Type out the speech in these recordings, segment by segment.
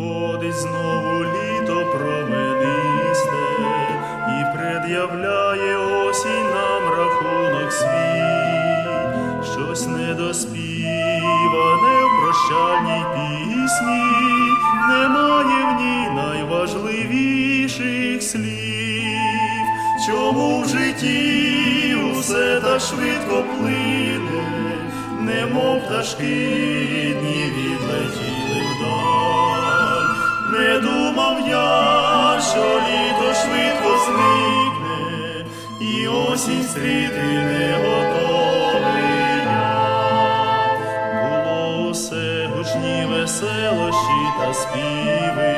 Ходить знову літо променисте і пред'являє осінь нам рахунок свій, щось недоспіване в прощальній пісні, немає в ній найважливіших слів, чому в житті усе так швидко плине, немов ташки дні. Думав я, що літо швидко зникне, і осінь стріти не готовий. Було усе гучні веселощі та співи,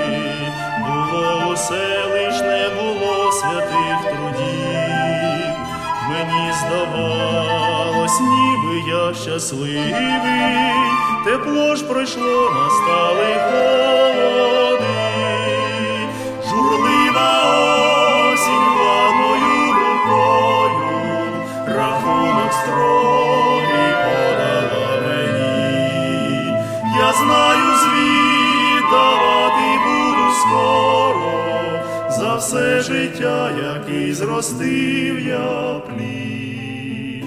було усе лиш не було святих трудів. Мені здавалось, ніби я щасливий, тепло ж пройшло, настали холоди, все життя, який зростив я плід.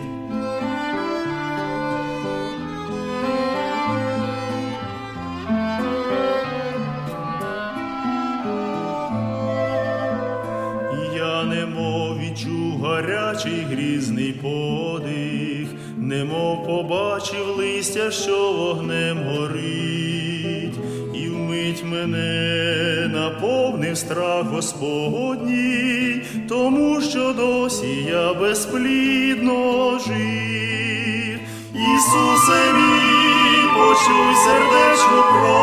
Я немов відчув гарячий грізний подих, немов побачив листя, що вогнем горить, і вмить мене наповнив страх Господній, тому що досі я безплідно жив. Ісусе мій, почуй сердечну просьбу,